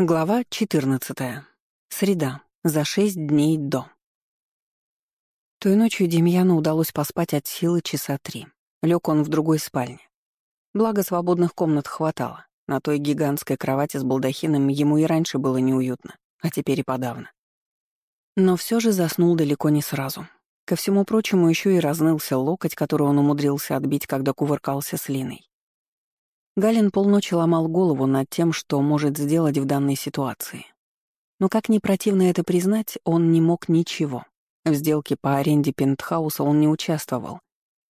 Глава 14. Среда. За шесть дней до. Той ночью Демьяну удалось поспать от силы часа три. Лег он в другой спальне. Благо, свободных комнат хватало. На той гигантской кровати с балдахином ему и раньше было неуютно, а теперь и подавно. Но все же заснул далеко не сразу. Ко всему прочему, еще и разнылся локоть, который он умудрился отбить, когда кувыркался с Линой. Галин полночи ломал голову над тем, что может сделать в данной ситуации. Но как ни противно это признать, он не мог ничего. В сделке по аренде пентхауса он не участвовал.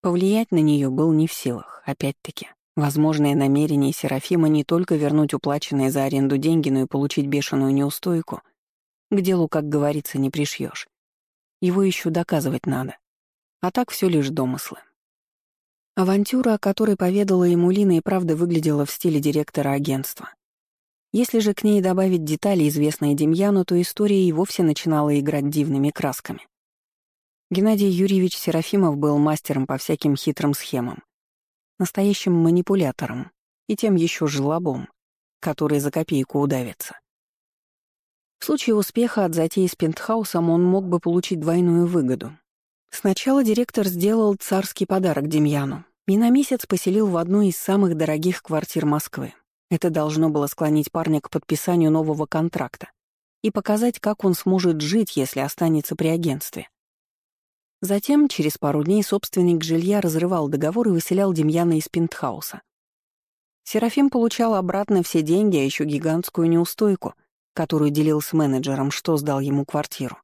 Повлиять на нее был не в силах, опять-таки. Возможное намерение Серафима не только вернуть уплаченные за аренду деньги, но и получить бешеную неустойку. К делу, как говорится, не пришьешь. Его еще доказывать надо. А так все лишь домыслы. Авантюра, о которой поведала ему Лина, и правда выглядела в стиле директора агентства. Если же к ней добавить детали, известные Демьяну, то история и вовсе начинала играть дивными красками. Геннадий Юрьевич Серафимов был мастером по всяким хитрым схемам, настоящим манипулятором и тем еще жлобом, который за копейку удавится. В случае успеха от затеи с пентхаусом он мог бы получить двойную выгоду, Сначала директор сделал царский подарок Демьяну и на месяц поселил в одну из самых дорогих квартир Москвы. Это должно было склонить парня к подписанию нового контракта и показать, как он сможет жить, если останется при агентстве. Затем, через пару дней, собственник жилья разрывал договор и выселял Демьяна из пентхауса. Серафим получал обратно все деньги, а еще гигантскую неустойку, которую делил с менеджером, что сдал ему квартиру.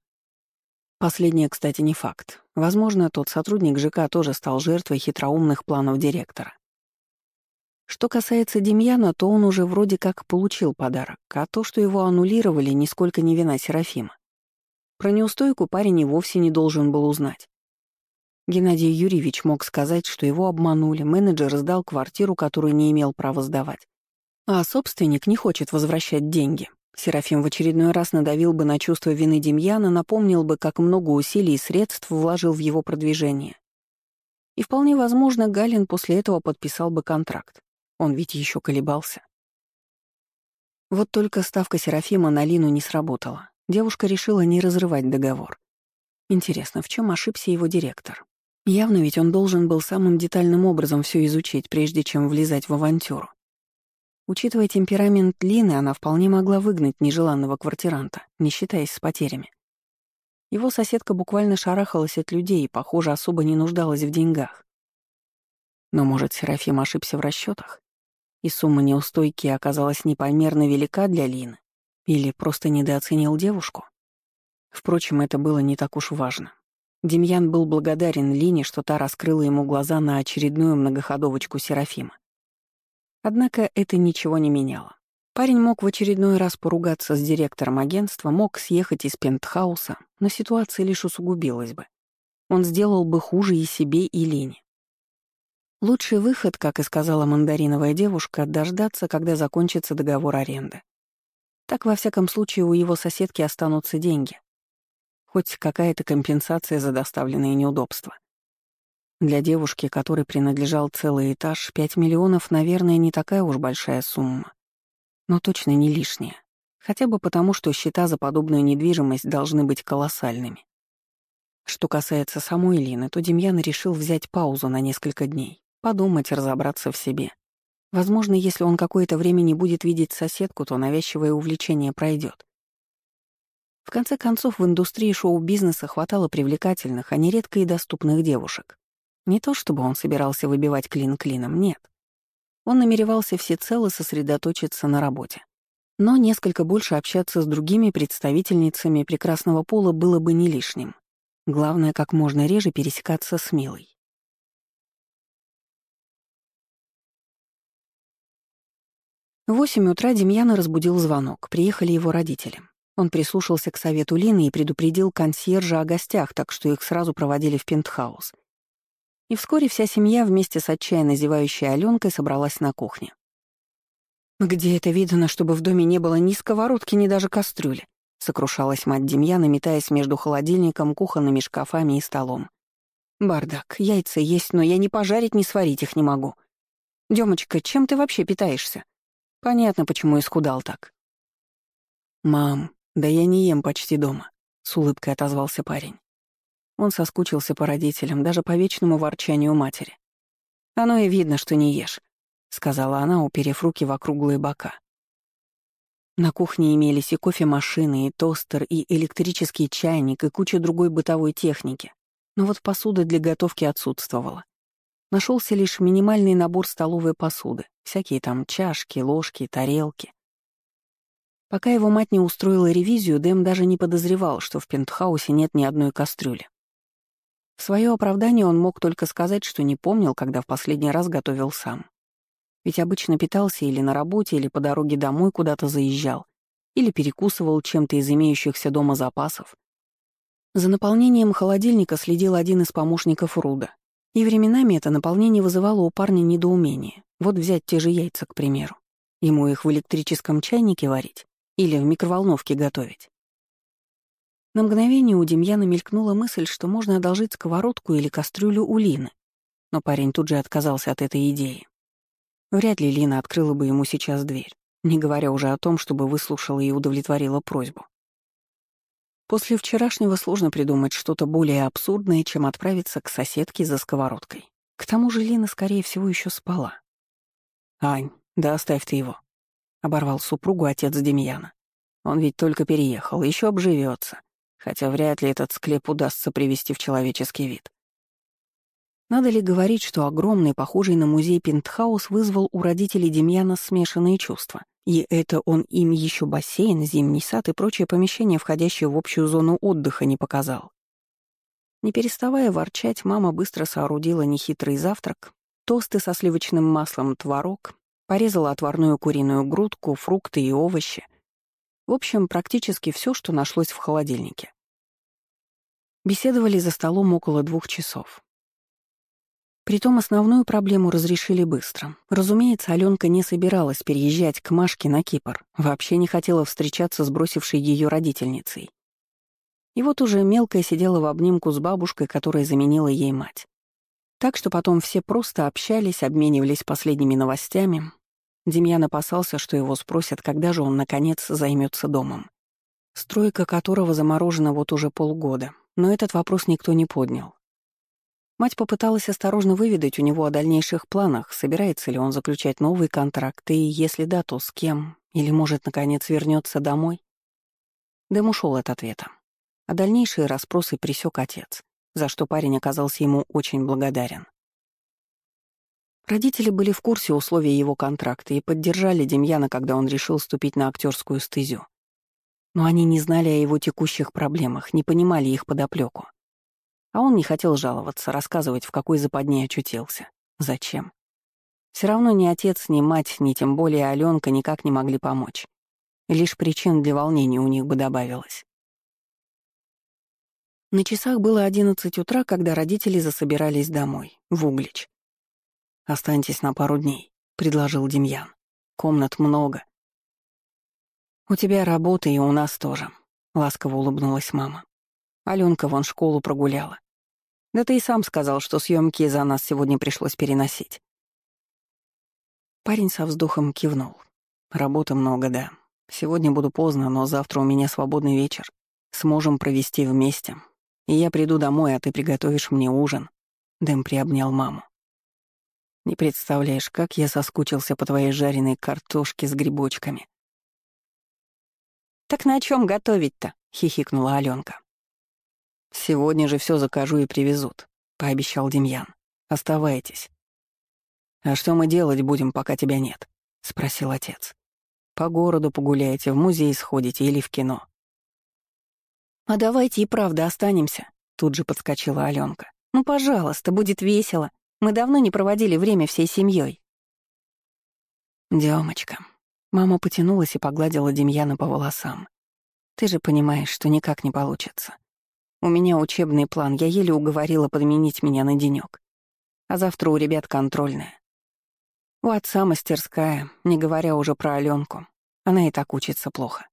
Последнее, кстати, не факт. Возможно, тот сотрудник ЖК тоже стал жертвой хитроумных планов директора. Что касается Демьяна, то он уже вроде как получил подарок, а то, что его аннулировали, нисколько не вина Серафима. Про неустойку парень и вовсе не должен был узнать. Геннадий Юрьевич мог сказать, что его обманули, менеджер сдал квартиру, которую не имел права сдавать. А собственник не хочет возвращать деньги. Серафим в очередной раз надавил бы на чувство вины Демьяна, напомнил бы, как много усилий и средств вложил в его продвижение. И вполне возможно, Галин после этого подписал бы контракт. Он ведь еще колебался. Вот только ставка Серафима на Лину не сработала. Девушка решила не разрывать договор. Интересно, в чем ошибся его директор? Явно ведь он должен был самым детальным образом все изучить, прежде чем влезать в авантюру. Учитывая темперамент Лины, она вполне могла выгнать нежеланного квартиранта, не считаясь с потерями. Его соседка буквально шарахалась от людей и, похоже, особо не нуждалась в деньгах. Но, может, Серафим ошибся в расчетах, и сумма неустойки оказалась непомерно велика для Лины, или просто недооценил девушку? Впрочем, это было не так уж важно. Демьян был благодарен Лине, что та раскрыла ему глаза на очередную многоходовочку Серафима. Однако это ничего не меняло. Парень мог в очередной раз поругаться с директором агентства, мог съехать из пентхауса, но ситуация лишь усугубилась бы. Он сделал бы хуже и себе, и Лене. Лучший выход, как и сказала мандариновая девушка, дождаться, когда закончится договор аренды. Так, во всяком случае, у его соседки останутся деньги. Хоть какая-то компенсация за доставленные неудобства. Для девушки, которой принадлежал целый этаж, 5 миллионов, наверное, не такая уж большая сумма. Но точно не лишняя. Хотя бы потому, что счета за подобную недвижимость должны быть колоссальными. Что касается самой Лины, то Демьян решил взять паузу на несколько дней, подумать, разобраться в себе. Возможно, если он какое-то время не будет видеть соседку, то навязчивое увлечение пройдет. В конце концов, в индустрии шоу-бизнеса хватало привлекательных, а нередко и доступных девушек. Не то чтобы он собирался выбивать клин клином, нет. Он намеревался всецело сосредоточиться на работе. Но несколько больше общаться с другими представительницами прекрасного пола было бы не лишним. Главное, как можно реже пересекаться с Милой. В восемь утра Демьяна разбудил звонок. Приехали его родители. Он прислушался к совету Лины и предупредил консьержа о гостях, так что их сразу проводили в пентхаус. И вскоре вся семья вместе с отчаянно зевающей Аленкой собралась на кухне. «Где это видно, чтобы в доме не было ни сковородки, ни даже кастрюли?» — сокрушалась мать Демьяна, метаясь между холодильником, кухонными шкафами и столом. «Бардак, яйца есть, но я ни пожарить, ни сварить их не могу. Демочка, чем ты вообще питаешься? Понятно, почему исхудал так». «Мам, да я не ем почти дома», — с улыбкой отозвался парень. Он соскучился по родителям, даже по вечному ворчанию матери. «Оно и видно, что не ешь», — сказала она, уперев руки в округлые бока. На кухне имелись и кофемашины, и тостер, и электрический чайник, и куча другой бытовой техники. Но вот посуда для готовки отсутствовала. Нашелся лишь минимальный набор столовой посуды, всякие там чашки, ложки, тарелки. Пока его мать не устроила ревизию, Дэм даже не подозревал, что в пентхаусе нет ни одной кастрюли. В свое оправдание он мог только сказать, что не помнил, когда в последний раз готовил сам. Ведь обычно питался или на работе, или по дороге домой куда-то заезжал, или перекусывал чем-то из имеющихся дома запасов. За наполнением холодильника следил один из помощников Руда. И временами это наполнение вызывало у парня недоумение. Вот взять те же яйца, к примеру. Ему их в электрическом чайнике варить или в микроволновке готовить. На мгновение у Демьяна мелькнула мысль, что можно одолжить сковородку или кастрюлю у Лины. Но парень тут же отказался от этой идеи. Вряд ли Лина открыла бы ему сейчас дверь, не говоря уже о том, чтобы выслушала и удовлетворила просьбу. После вчерашнего сложно придумать что-то более абсурдное, чем отправиться к соседке за сковородкой. К тому же Лина, скорее всего, еще спала. «Ань, да оставь ты его», — оборвал супругу отец Демьяна. «Он ведь только переехал, еще обживется, хотя вряд ли этот склеп удастся привести в человеческий вид». Надо ли говорить, что огромный, похожий на музей пентхаус вызвал у родителей Демьяна смешанные чувства? И это он им еще бассейн, зимний сад и прочие помещения, входящие в общую зону отдыха, не показал. Не переставая ворчать, мама быстро соорудила нехитрый завтрак, тосты со сливочным маслом, творог, порезала отварную куриную грудку, фрукты и овощи. В общем, практически все, что нашлось в холодильнике. Беседовали за столом около двух часов. Притом основную проблему разрешили быстро. Разумеется, Аленка не собиралась переезжать к Машке на Кипр, вообще не хотела встречаться с бросившей ее родительницей. И вот уже мелкая сидела в обнимку с бабушкой, которая заменила ей мать. Так что потом все просто общались, обменивались последними новостями. Демьян опасался, что его спросят, когда же он, наконец, займется домом. Стройка которого заморожена вот уже полгода, но этот вопрос никто не поднял. Мать попыталась осторожно выведать у него о дальнейших планах, собирается ли он заключать новый контракт, и если да, то с кем, или, может, наконец вернется домой. Дэм ушел от ответа. А дальнейшие расспросы присек отец, за что парень оказался ему очень благодарен. Родители были в курсе условий его контракта и поддержали Демьяна, когда он решил ступить на актерскую стезю. Но они не знали о его текущих проблемах, не понимали их подоплеку. А он не хотел жаловаться, рассказывать, в какой западне очутился. Зачем? Все равно ни отец, ни мать, ни тем более Аленка никак не могли помочь. лишь причин для волнения у них бы добавилось. На часах было одиннадцать утра, когда родители засобирались домой, в Углич. «Останьтесь на пару дней», — предложил Демьян. «Комнат много». «У тебя работа и у нас тоже», — ласково улыбнулась мама. Аленка вон школу прогуляла. Да ты и сам сказал, что съемки за нас сегодня пришлось переносить. Парень со вздохом кивнул. Работы много, да. Сегодня буду поздно, но завтра у меня свободный вечер. Сможем провести вместе. И я приду домой, а ты приготовишь мне ужин. Дэм приобнял маму. Не представляешь, как я соскучился по твоей жареной картошке с грибочками. «Так на чем готовить-то?» — хихикнула Аленка. «Сегодня же все закажу и привезут», — пообещал Демьян. «Оставайтесь». «А что мы делать будем, пока тебя нет?» — спросил отец. «По городу погуляете, в музей сходите или в кино». «А давайте и правда останемся», — тут же подскочила Аленка. «Ну, пожалуйста, будет весело. Мы давно не проводили время всей семьей. «Демочка». Мама потянулась и погладила Демьяна по волосам. «Ты же понимаешь, что никак не получится. У меня учебный план, я еле уговорила подменить меня на денёк. А завтра у ребят контрольная. У отца мастерская, не говоря уже про Аленку. Она и так учится плохо.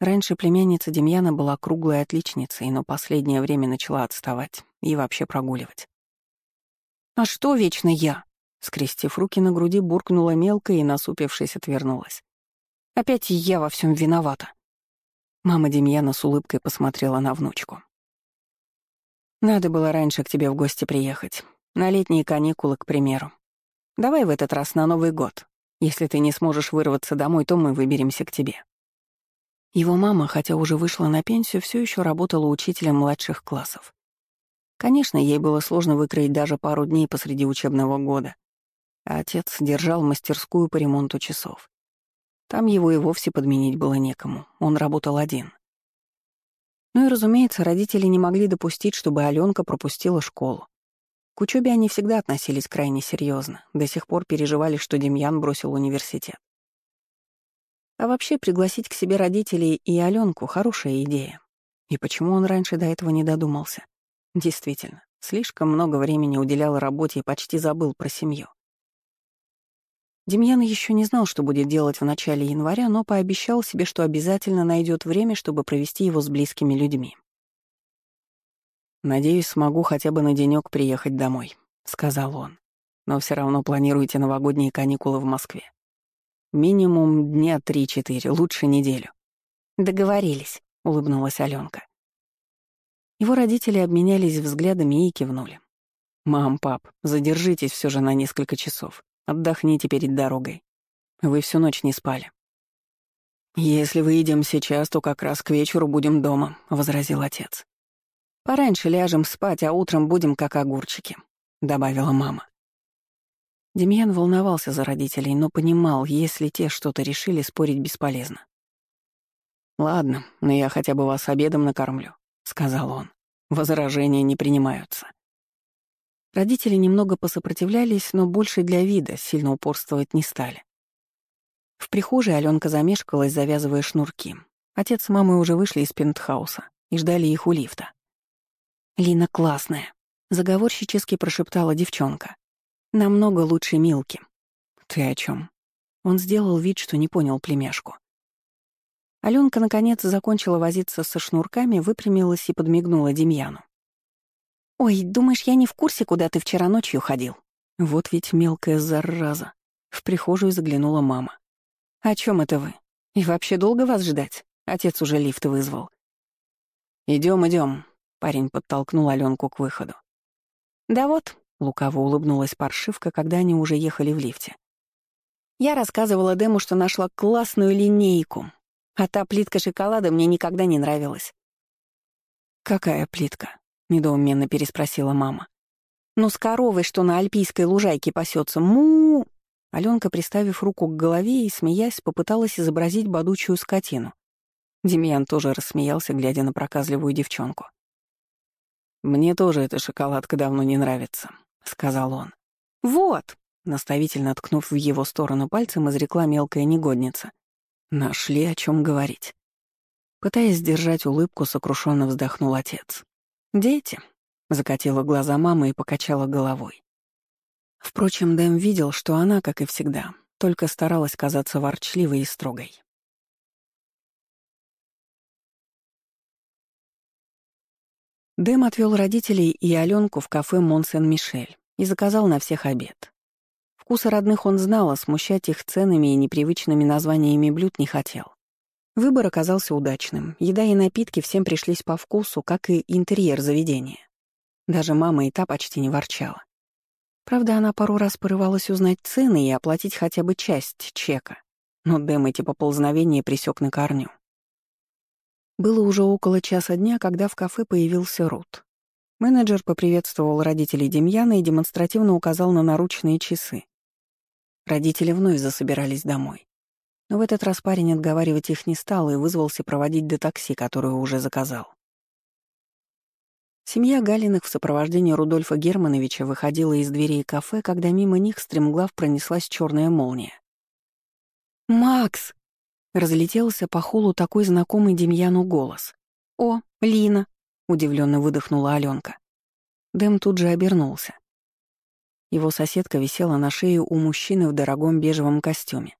Раньше племянница Демьяна была круглой отличницей, но последнее время начала отставать и вообще прогуливать. «А что вечно я?» Скрестив руки на груди, буркнула мелко и, насупившись, отвернулась. Опять я во всем виновата. Мама Демьяна с улыбкой посмотрела на внучку. Надо было раньше к тебе в гости приехать. На летние каникулы, к примеру. Давай в этот раз на Новый год. Если ты не сможешь вырваться домой, то мы выберемся к тебе. Его мама, хотя уже вышла на пенсию, все еще работала учителем младших классов. Конечно, ей было сложно выкроить даже пару дней посреди учебного года. А отец держал мастерскую по ремонту часов. Там его и вовсе подменить было некому, он работал один. Ну и, разумеется, родители не могли допустить, чтобы Аленка пропустила школу. К учебе они всегда относились крайне серьезно, до сих пор переживали, что Демьян бросил университет. А вообще пригласить к себе родителей и Аленку — хорошая идея. И почему он раньше до этого не додумался? Действительно, слишком много времени уделял работе и почти забыл про семью. Демьян еще не знал, что будет делать в начале января, но пообещал себе, что обязательно найдет время, чтобы провести его с близкими людьми. «Надеюсь, смогу хотя бы на денек приехать домой», — сказал он. «Но все равно планируйте новогодние каникулы в Москве. Минимум дня три-четыре, лучше неделю». «Договорились», — улыбнулась Аленка. Его родители обменялись взглядами и кивнули. «Мам, пап, задержитесь все же на несколько часов. Отдохните перед дорогой. Вы всю ночь не спали». «Если выйдем сейчас, то как раз к вечеру будем дома», — возразил отец. «Пораньше ляжем спать, а утром будем как огурчики», — добавила мама. Демьян волновался за родителей, но понимал, если те что-то решили, спорить бесполезно. «Ладно, но я хотя бы вас обедом накормлю», — сказал он. «Возражения не принимаются». Родители немного посопротивлялись, но больше для вида, сильно упорствовать не стали. В прихожей Аленка замешкалась, завязывая шнурки. Отец с мамой уже вышли из пентхауса и ждали их у лифта. «Лина классная», — заговорщически прошептала девчонка. «Намного лучше Милки». «Ты о чем? Он сделал вид, что не понял племяшку. Аленка, наконец, закончила возиться со шнурками, выпрямилась и подмигнула Демьяну. «Ой, думаешь, я не в курсе, куда ты вчера ночью ходил?» Вот ведь мелкая зараза. В прихожую заглянула мама. «О чем это вы? И вообще долго вас ждать? Отец уже лифт вызвал». Идем, идем, Парень подтолкнул Аленку к выходу. «Да вот», — лукаво улыбнулась паршивка, когда они уже ехали в лифте. «Я рассказывала Дэму, что нашла классную линейку, а та плитка шоколада мне никогда не нравилась». «Какая плитка?» — недоуменно переспросила мама. «Ну, с коровой, что на альпийской лужайке пасется. Му!» Аленка, приставив руку к голове и, смеясь, попыталась изобразить бодучую скотину. Демьян тоже рассмеялся, глядя на проказливую девчонку. «Мне тоже эта шоколадка давно не нравится», — сказал он. «Вот!» — наставительно ткнув в его сторону пальцем, изрекла мелкая негодница. Нашли о чем говорить. Пытаясь сдержать улыбку, сокрушенно вздохнул отец. «Дети», — закатила глаза мама и покачала головой. Впрочем, Дэм видел, что она, как и всегда, только старалась казаться ворчливой и строгой. Дэм отвел родителей и Аленку в кафе Монсен-Мишель и заказал на всех обед. Вкусы родных он знал, а смущать их ценами и непривычными названиями блюд не хотел. Выбор оказался удачным. Еда и напитки всем пришлись по вкусу, как и интерьер заведения. Даже мама и та почти не ворчала. Правда, она пару раз порывалась узнать цены и оплатить хотя бы часть чека. Но Дэм эти поползновения присек на корню. Было уже около часа дня, когда в кафе появился Рут. Менеджер поприветствовал родителей Демьяна и демонстративно указал на наручные часы. Родители вновь засобирались домой. Но в этот раз парень отговаривать их не стал и вызвался проводить до такси, которое уже заказал. Семья Галиных в сопровождении Рудольфа Германовича выходила из дверей кафе, когда мимо них стремглав пронеслась черная молния. «Макс!» Разлетелся по холу такой знакомый Демьяну голос. «О, Лина!» — удивленно выдохнула Аленка. Дэм тут же обернулся. Его соседка висела на шее у мужчины в дорогом бежевом костюме.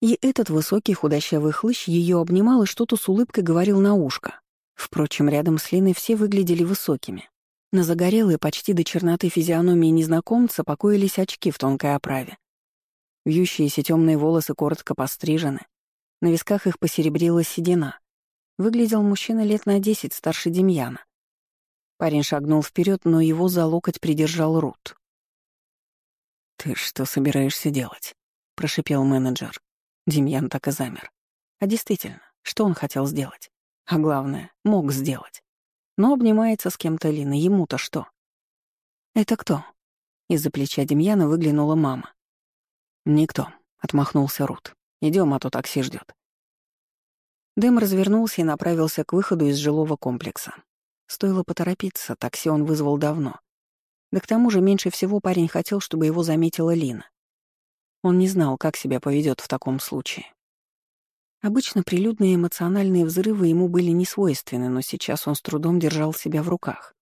И этот высокий худощавый хлыщ ее обнимал и что-то с улыбкой говорил на ушко. Впрочем, рядом с Линой все выглядели высокими. На загорелой почти до черноты физиономии незнакомца покоились очки в тонкой оправе. Вьющиеся темные волосы коротко пострижены, На висках их посеребрила седина. Выглядел мужчина лет на десять старше Демьяна. Парень шагнул вперед, но его за локоть придержал Рут. «Ты что собираешься делать?» — прошипел менеджер. Демьян так и замер. А действительно, что он хотел сделать? А главное, мог сделать. Но обнимается с кем-то Лина, ему-то что? «Это кто?» Из-за плеча Демьяна выглянула мама. «Никто», — отмахнулся Рут. Идем, а то такси ждет. Дэм развернулся и направился к выходу из жилого комплекса. Стоило поторопиться, такси он вызвал давно. Да к тому же меньше всего парень хотел, чтобы его заметила Лина. Он не знал, как себя поведет в таком случае. Обычно прилюдные эмоциональные взрывы ему были не свойственны, но сейчас он с трудом держал себя в руках.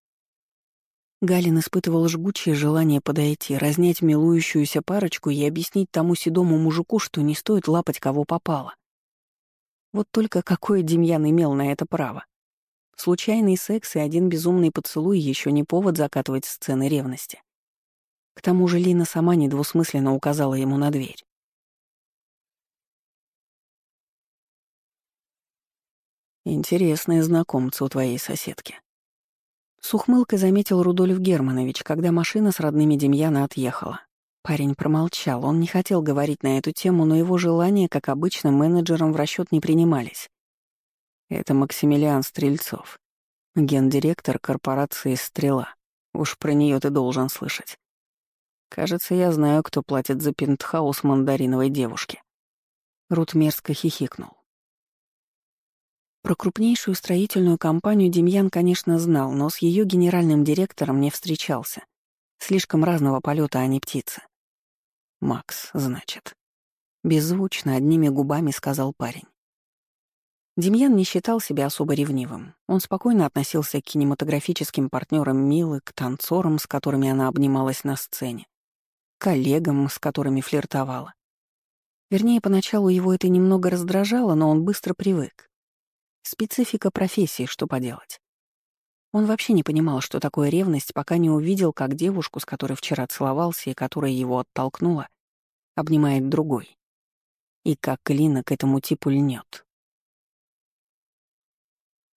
Галин испытывал жгучее желание подойти, разнять милующуюся парочку и объяснить тому седому мужику, что не стоит лапать кого попало. Вот только какое Демьян имел на это право? Случайный секс и один безумный поцелуй еще не повод закатывать сцены ревности. К тому же Лина сама недвусмысленно указала ему на дверь. «Интересные знакомцы у твоей соседки», с ухмылкой заметил Рудольф Германович, когда машина с родными Демьяна отъехала. Парень промолчал, он не хотел говорить на эту тему, но его желания, как обычно, менеджером в расчет не принимались. Это Максимилиан Стрельцов, гендиректор корпорации «Стрела». Уж про нее ты должен слышать. Кажется, я знаю, кто платит за пентхаус мандариновой девушки. Рут мерзко хихикнул. Про крупнейшую строительную компанию Демьян, конечно, знал, но с ее генеральным директором не встречался. Слишком разного полета они птицы. «Макс, значит». Беззвучно, одними губами сказал парень. Демьян не считал себя особо ревнивым. Он спокойно относился к кинематографическим партнерам Милы, к танцорам, с которыми она обнималась на сцене, к коллегам, с которыми флиртовала. Вернее, поначалу его это немного раздражало, но он быстро привык. Специфика профессии, что поделать. Он вообще не понимал, что такое ревность, пока не увидел, как девушку, с которой вчера целовался и которая его оттолкнула, обнимает другой. И как Лина к этому типу льнет.